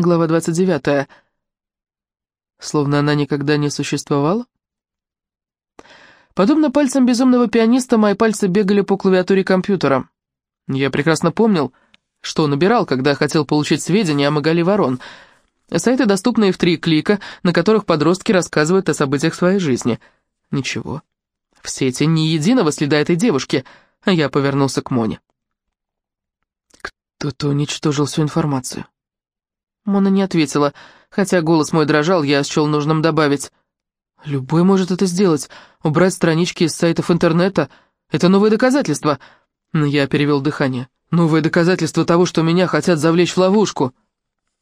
Глава 29. Словно она никогда не существовала? Подобно пальцам безумного пианиста, мои пальцы бегали по клавиатуре компьютера. Я прекрасно помнил, что набирал, когда хотел получить сведения о Магали Ворон. Сайты, доступные в три клика, на которых подростки рассказывают о событиях своей жизни. Ничего. В сети ни единого следа этой девушки, а я повернулся к Моне. Кто-то уничтожил всю информацию. Мона не ответила, хотя голос мой дрожал, я счел нужным добавить. «Любой может это сделать. Убрать странички из сайтов интернета — это новое доказательство». Я перевел дыхание. «Новое доказательство того, что меня хотят завлечь в ловушку».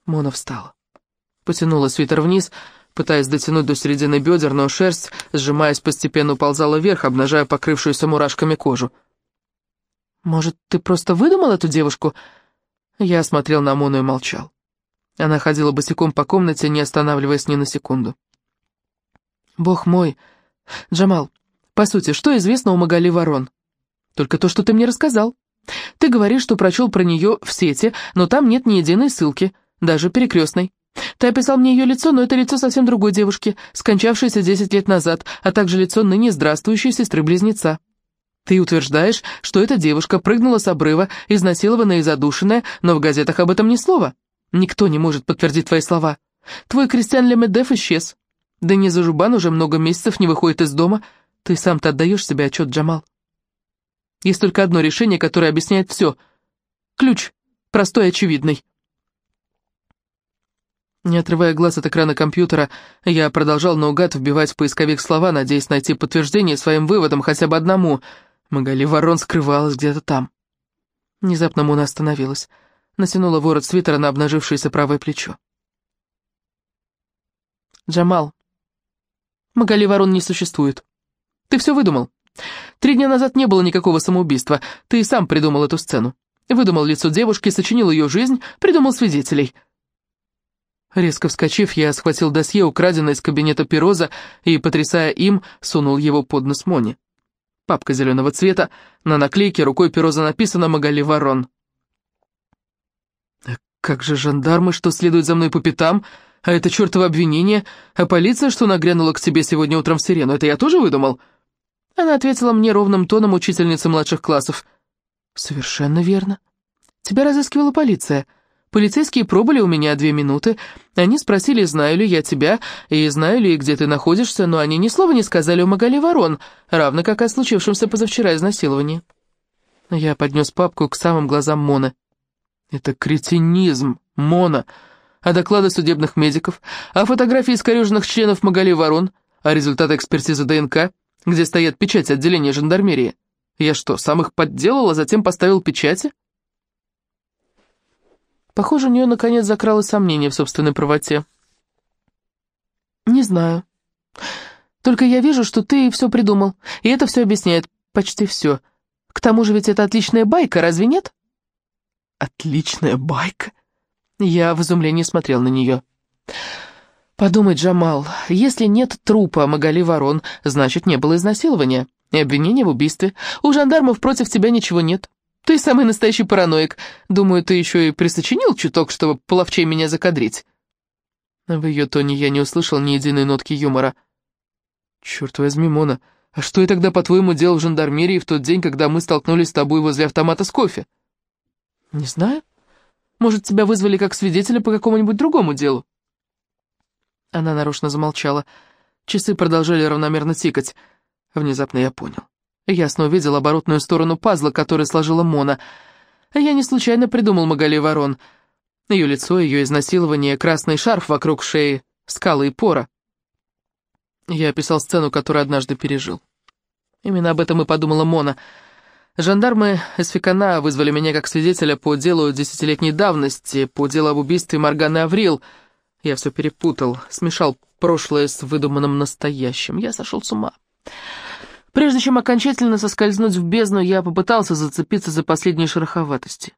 Мона встала. Потянула свитер вниз, пытаясь дотянуть до середины бедер, но шерсть, сжимаясь, постепенно уползала вверх, обнажая покрывшуюся мурашками кожу. «Может, ты просто выдумал эту девушку?» Я смотрел на Мону и молчал. Она ходила босиком по комнате, не останавливаясь ни на секунду. «Бог мой! Джамал, по сути, что известно о Магали Ворон? Только то, что ты мне рассказал. Ты говоришь, что прочел про нее в сети, но там нет ни единой ссылки, даже перекрестной. Ты описал мне ее лицо, но это лицо совсем другой девушки, скончавшейся 10 лет назад, а также лицо ныне здравствующей сестры-близнеца. Ты утверждаешь, что эта девушка прыгнула с обрыва, изнасилованная и задушенная, но в газетах об этом ни слова. Никто не может подтвердить твои слова. Твой Кристиан Лемедеф исчез. Дениза Жубан уже много месяцев не выходит из дома. Ты сам-то отдаешь себе отчет, Джамал. Есть только одно решение, которое объясняет все. Ключ, простой очевидный. Не отрывая глаз от экрана компьютера, я продолжал наугад вбивать в поисковик слова, надеясь найти подтверждение своим выводам хотя бы одному. Магали Ворон скрывалась где-то там. Внезапно Муна остановилась натянула ворот свитера на обнажившееся правое плечо. «Джамал, Магали Ворон не существует. Ты все выдумал. Три дня назад не было никакого самоубийства. Ты сам придумал эту сцену. Выдумал лицо девушки, сочинил ее жизнь, придумал свидетелей». Резко вскочив, я схватил досье, украденное из кабинета Пироза, и, потрясая им, сунул его под нос Мони. Папка зеленого цвета, на наклейке рукой Пироза написано «Магали Ворон». Как же жандармы, что следуют за мной по пятам, а это чертово обвинение, а полиция, что нагрянула к тебе сегодня утром в сирену, это я тоже выдумал?» Она ответила мне ровным тоном учительницы младших классов. «Совершенно верно. Тебя разыскивала полиция. Полицейские пробыли у меня две минуты. Они спросили, знаю ли я тебя, и знаю ли, где ты находишься, но они ни слова не сказали о Магали Ворон, равно как о случившемся позавчера изнасиловании». Я поднес папку к самым глазам Моны. Это кретинизм, Мона. А доклады судебных медиков, а фотографии искореженных членов Магали Ворон, а результаты экспертизы ДНК, где стоят печати отделения жандармерии. Я что, сам их подделал, а затем поставил печати? Похоже, у нее наконец закралось сомнение в собственной правоте. «Не знаю. Только я вижу, что ты все придумал, и это все объясняет, почти все. К тому же ведь это отличная байка, разве нет?» Отличная байка. Я в изумлении смотрел на нее. Подумай, Джамал, если нет трупа Магали Ворон, значит, не было изнасилования и обвинения в убийстве. У жандармов против тебя ничего нет. Ты самый настоящий параноик. Думаю, ты еще и присочинил чуток, чтобы половчей меня закадрить. В ее тоне я не услышал ни единой нотки юмора. Черт возьми, Мона, а что я тогда, по-твоему, делал в жандармерии в тот день, когда мы столкнулись с тобой возле автомата с кофе? «Не знаю. Может, тебя вызвали как свидетеля по какому-нибудь другому делу?» Она нарочно замолчала. Часы продолжали равномерно тикать. Внезапно я понял. Ясно увидел оборотную сторону пазла, который сложила Мона. Я не случайно придумал Магали Ворон. Ее лицо, ее изнасилование, красный шарф вокруг шеи, скалы и пора. Я описал сцену, которую однажды пережил. Именно об этом и подумала Мона — Жандармы из Фикана вызвали меня как свидетеля по делу десятилетней давности, по делу об убийстве Морганы Аврил. Я все перепутал, смешал прошлое с выдуманным настоящим. Я сошел с ума. Прежде чем окончательно соскользнуть в бездну, я попытался зацепиться за последние шероховатости.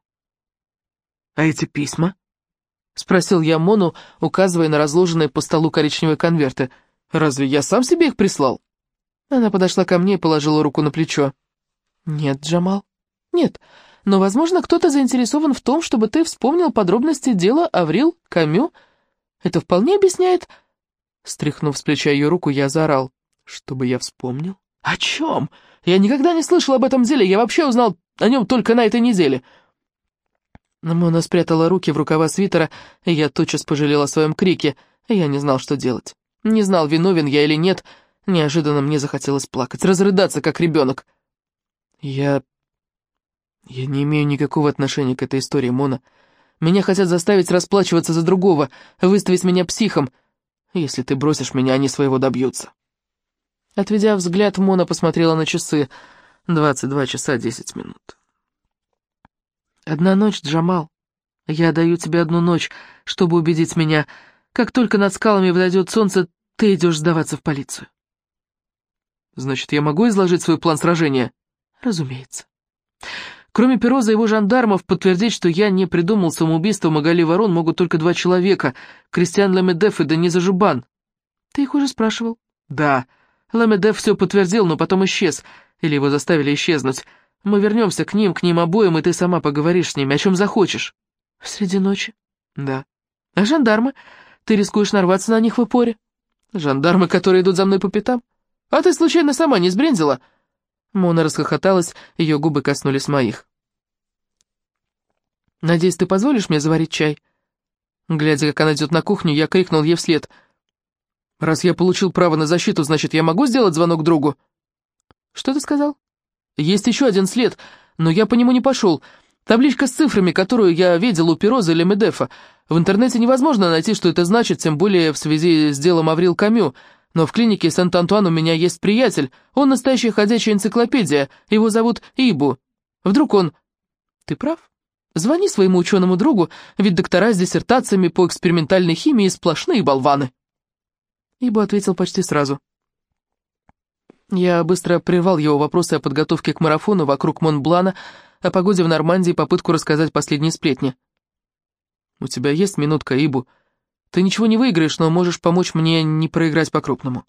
«А эти письма?» — спросил я Мону, указывая на разложенные по столу коричневые конверты. «Разве я сам себе их прислал?» Она подошла ко мне и положила руку на плечо. «Нет, Джамал, нет. но, возможно, кто-то заинтересован в том, чтобы ты вспомнил подробности дела Аврил Камю. Это вполне объясняет...» Стряхнув с плеча ее руку, я заорал. «Чтобы я вспомнил?» «О чем? Я никогда не слышал об этом деле, я вообще узнал о нем только на этой неделе». Мона спрятала руки в рукава свитера, и я тотчас пожалел о своем крике. Я не знал, что делать. Не знал, виновен я или нет. Неожиданно мне захотелось плакать, разрыдаться, как ребенок. Я... Я не имею никакого отношения к этой истории, Мона. Меня хотят заставить расплачиваться за другого, выставить меня психом. Если ты бросишь меня, они своего добьются. Отведя взгляд, Мона посмотрела на часы. Двадцать два часа десять минут. «Одна ночь, Джамал. Я даю тебе одну ночь, чтобы убедить меня. Как только над скалами взойдет солнце, ты идешь сдаваться в полицию». «Значит, я могу изложить свой план сражения?» «Разумеется». Кроме Пероза и его жандармов, подтвердить, что я не придумал самоубийство Магали Ворон, могут только два человека — Кристиан Ламедеф и Дениза Жубан. Ты их уже спрашивал? Да. Ламедеф все подтвердил, но потом исчез. Или его заставили исчезнуть. Мы вернемся к ним, к ним обоим, и ты сама поговоришь с ними, о чем захочешь. Среди ночи? Да. А жандармы? Ты рискуешь нарваться на них в упоре? Жандармы, которые идут за мной по пятам? А ты случайно сама не сбрендила? Мона расхохоталась, ее губы коснулись моих. «Надеюсь, ты позволишь мне заварить чай?» Глядя, как она идет на кухню, я крикнул ей вслед. «Раз я получил право на защиту, значит, я могу сделать звонок другу?» «Что ты сказал?» «Есть еще один след, но я по нему не пошел. Табличка с цифрами, которую я видел у Пироза или Медефа. В интернете невозможно найти, что это значит, тем более в связи с делом Аврил Камю. Но в клинике Сент-Антуан у меня есть приятель. Он настоящая ходячая энциклопедия. Его зовут Ибу. Вдруг он... Ты прав? Звони своему ученому другу, ведь доктора с диссертациями по экспериментальной химии сплошные болваны. Ибу ответил почти сразу. Я быстро прервал его вопросы о подготовке к марафону вокруг Монблана, о погоде в Нормандии и попытку рассказать последние сплетни. «У тебя есть минутка, Ибу?» Ты ничего не выиграешь, но можешь помочь мне не проиграть по-крупному».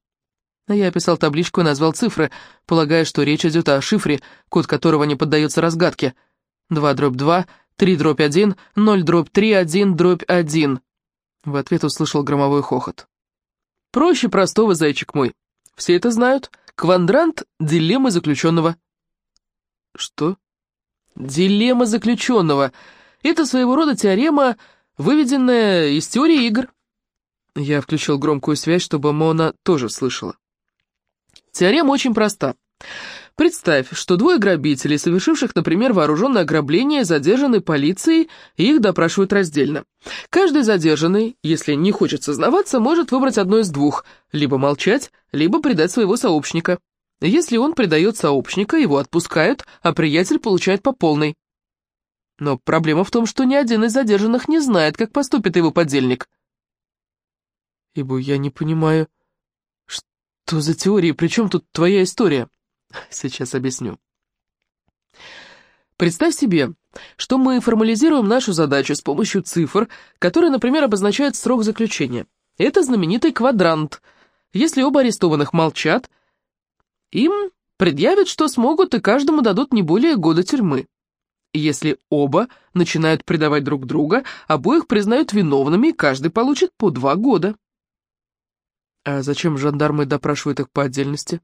Я описал табличку и назвал цифры, полагая, что речь идет о шифре, код которого не поддается разгадке. 2 дробь 2, 3 дробь 1, 0 дробь 3, 1 дробь 1. В ответ услышал громовой хохот. «Проще простого, зайчик мой. Все это знают. Квадрант дилеммы заключенного». «Что?» «Дилемма заключенного. Это своего рода теорема выведенная из теории игр». Я включил громкую связь, чтобы Мона тоже слышала. Теорема очень проста. Представь, что двое грабителей, совершивших, например, вооруженное ограбление, задержаны полицией, и их допрашивают раздельно. Каждый задержанный, если не хочет сознаваться, может выбрать одно из двух, либо молчать, либо предать своего сообщника. Если он предает сообщника, его отпускают, а приятель получает по полной. Но проблема в том, что ни один из задержанных не знает, как поступит его подельник. Ибо я не понимаю, что за теория, при чем тут твоя история? Сейчас объясню. Представь себе, что мы формализируем нашу задачу с помощью цифр, которые, например, обозначают срок заключения. Это знаменитый квадрант. Если оба арестованных молчат, им предъявят, что смогут, и каждому дадут не более года тюрьмы. Если оба начинают предавать друг друга, обоих признают виновными, и каждый получит по два года. А зачем жандармы допрашивают их по отдельности?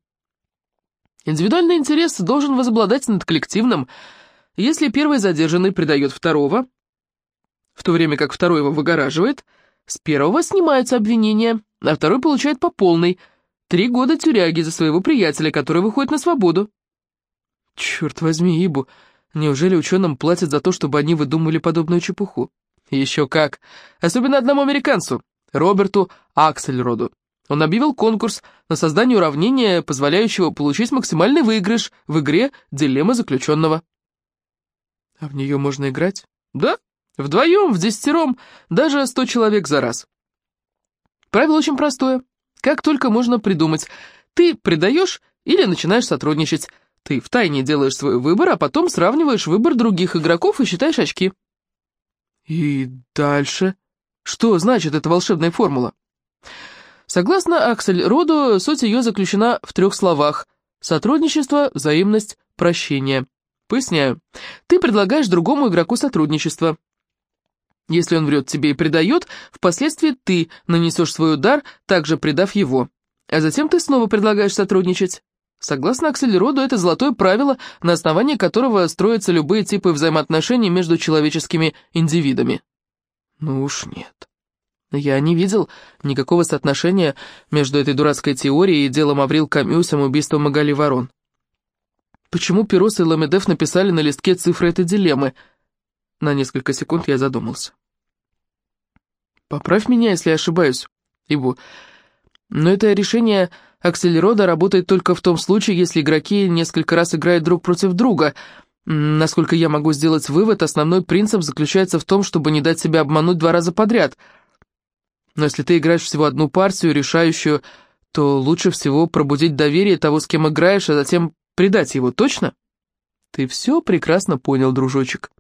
Индивидуальный интерес должен возобладать над коллективным. Если первый задержанный предает второго, в то время как второй его выгораживает, с первого снимаются обвинения, а второй получает по полной. Три года тюряги за своего приятеля, который выходит на свободу. Черт возьми, Ибу, Неужели ученым платят за то, чтобы они выдумали подобную чепуху? Еще как. Особенно одному американцу, Роберту Аксельроду. Он объявил конкурс на создание уравнения, позволяющего получить максимальный выигрыш в игре «Дилемма заключенного». А в нее можно играть? Да, вдвоем, в десятером, даже сто человек за раз. Правило очень простое. Как только можно придумать, ты предаешь или начинаешь сотрудничать. Ты втайне делаешь свой выбор, а потом сравниваешь выбор других игроков и считаешь очки. И дальше? Что значит эта волшебная формула? Согласно Аксель Роду, суть ее заключена в трех словах. Сотрудничество, взаимность, прощение. Поясняю. Ты предлагаешь другому игроку сотрудничество. Если он врет тебе и предает, впоследствии ты нанесешь свой удар, также предав его. А затем ты снова предлагаешь сотрудничать. Согласно Аксельроду, это золотое правило, на основании которого строятся любые типы взаимоотношений между человеческими индивидами. Ну уж нет. Я не видел никакого соотношения между этой дурацкой теорией и делом Аврил Камю самоубийством Магали Ворон. Почему Перос и Ламедев написали на листке цифры этой дилеммы? На несколько секунд я задумался. Поправь меня, если я ошибаюсь, Ибу. Но это решение Акселерода работает только в том случае, если игроки несколько раз играют друг против друга. Насколько я могу сделать вывод, основной принцип заключается в том, чтобы не дать себя обмануть два раза подряд. Но если ты играешь всего одну партию, решающую, то лучше всего пробудить доверие того, с кем играешь, а затем предать его, точно? Ты все прекрасно понял, дружочек.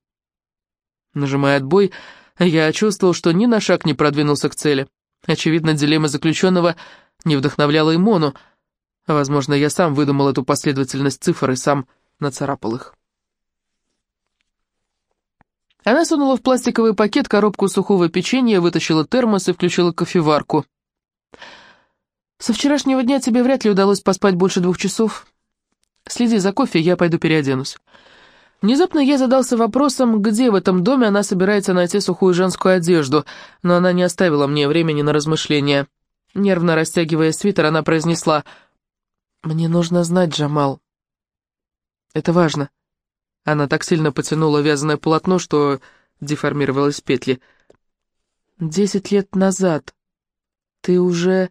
Нажимая отбой, я чувствовал, что ни на шаг не продвинулся к цели. Очевидно, дилемма заключенного не вдохновляла и Мону. Возможно, я сам выдумал эту последовательность цифр и сам нацарапал их. Она сунула в пластиковый пакет коробку сухого печенья, вытащила термос и включила кофеварку. «Со вчерашнего дня тебе вряд ли удалось поспать больше двух часов. Следи за кофе, я пойду переоденусь». Внезапно я задался вопросом, где в этом доме она собирается найти сухую женскую одежду, но она не оставила мне времени на размышления. Нервно растягивая свитер, она произнесла «Мне нужно знать, Джамал. Это важно». Она так сильно потянула вязаное полотно, что деформировалась петли. «Десять лет назад ты уже...»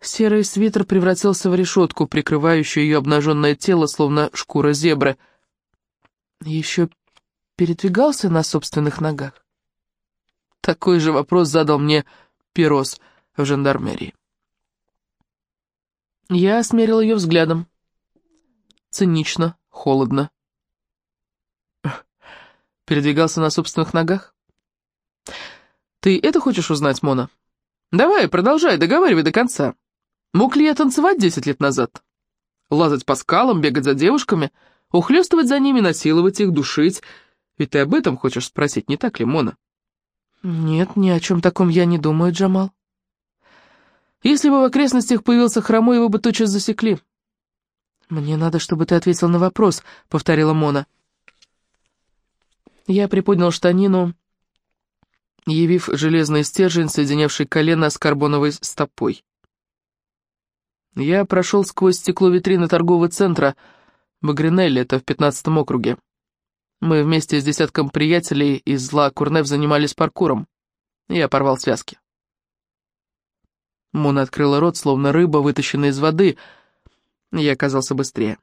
Серый свитер превратился в решетку, прикрывающую ее обнаженное тело, словно шкура зебры — еще передвигался на собственных ногах? Такой же вопрос задал мне Перос в жандармерии. Я осмерил ее взглядом. Цинично, холодно. Передвигался на собственных ногах? Ты это хочешь узнать, Мона? Давай, продолжай, договаривай до конца. Мог ли я танцевать десять лет назад? Лазать по скалам, бегать за девушками — Ухлёстывать за ними, насиловать их, душить. Ведь ты об этом хочешь спросить, не так ли, Мона? Нет, ни о чем таком я не думаю, Джамал. Если бы в окрестностях появился хромой, его бы тотчас засекли. Мне надо, чтобы ты ответил на вопрос, повторила Мона. Я приподнял штанину, явив железный стержень, соединявший колено с карбоновой стопой. Я прошел сквозь стекло витрины торгового центра, Багринелли, это в пятнадцатом округе. Мы вместе с десятком приятелей из Ла Курнев занимались паркуром. Я порвал связки. Мона открыла рот, словно рыба, вытащенная из воды. Я оказался быстрее.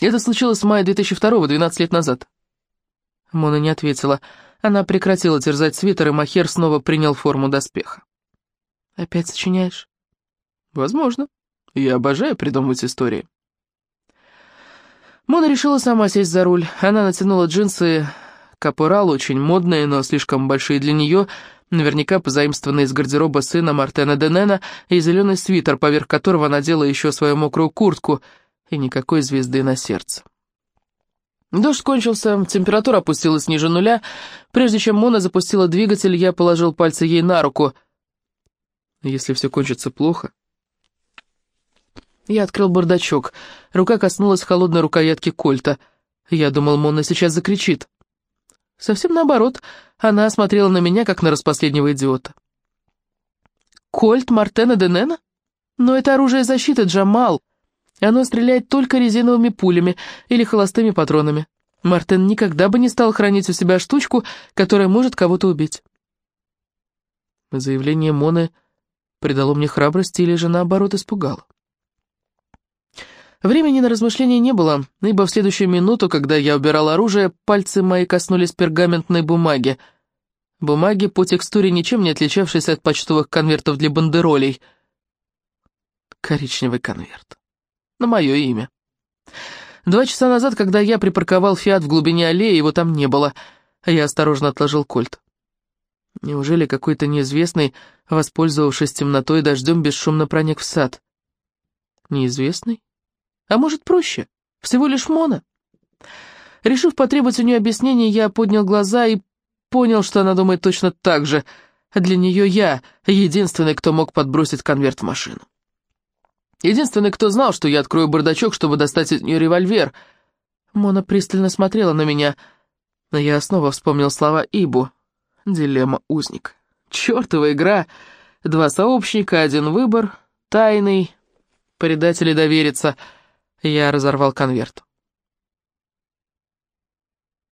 Это случилось в мае 2002-го, 12 лет назад. Мона не ответила. Она прекратила терзать свитер, и Махер снова принял форму доспеха. «Опять сочиняешь?» «Возможно. Я обожаю придумывать истории». Мона решила сама сесть за руль. Она натянула джинсы капорал, очень модные, но слишком большие для нее, наверняка позаимствованные из гардероба сына Мартена Денена, и зеленый свитер, поверх которого надела еще свою мокрую куртку, и никакой звезды на сердце. Дождь кончился, температура опустилась ниже нуля. Прежде чем Мона запустила двигатель, я положил пальцы ей на руку. Если все кончится плохо, я открыл бардачок. Рука коснулась холодной рукоятки кольта. Я думал, Мона сейчас закричит. Совсем наоборот, она смотрела на меня, как на распоследнего идиота. «Кольт Мартена Денена? Но это оружие защиты, Джамал. Оно стреляет только резиновыми пулями или холостыми патронами. Мартен никогда бы не стал хранить у себя штучку, которая может кого-то убить». Заявление Моны придало мне храбрости или же наоборот испугало. Времени на размышления не было, ибо в следующую минуту, когда я убирал оружие, пальцы мои коснулись пергаментной бумаги. Бумаги по текстуре ничем не отличавшейся от почтовых конвертов для бандеролей. Коричневый конверт. На мое имя. Два часа назад, когда я припарковал «Фиат» в глубине аллеи, его там не было. Я осторожно отложил кольт. Неужели какой-то неизвестный, воспользовавшись темнотой и дождем, бесшумно проник в сад? Неизвестный? А может, проще? Всего лишь Мона. Решив потребовать у нее объяснений, я поднял глаза и понял, что она думает точно так же. Для нее я единственный, кто мог подбросить конверт в машину. Единственный, кто знал, что я открою бардачок, чтобы достать из нее револьвер. Мона пристально смотрела на меня, но я снова вспомнил слова Ибу. Дилемма узник. Чёртова игра. Два сообщника, один выбор. Тайный. Предатели довериться. Я разорвал конверт.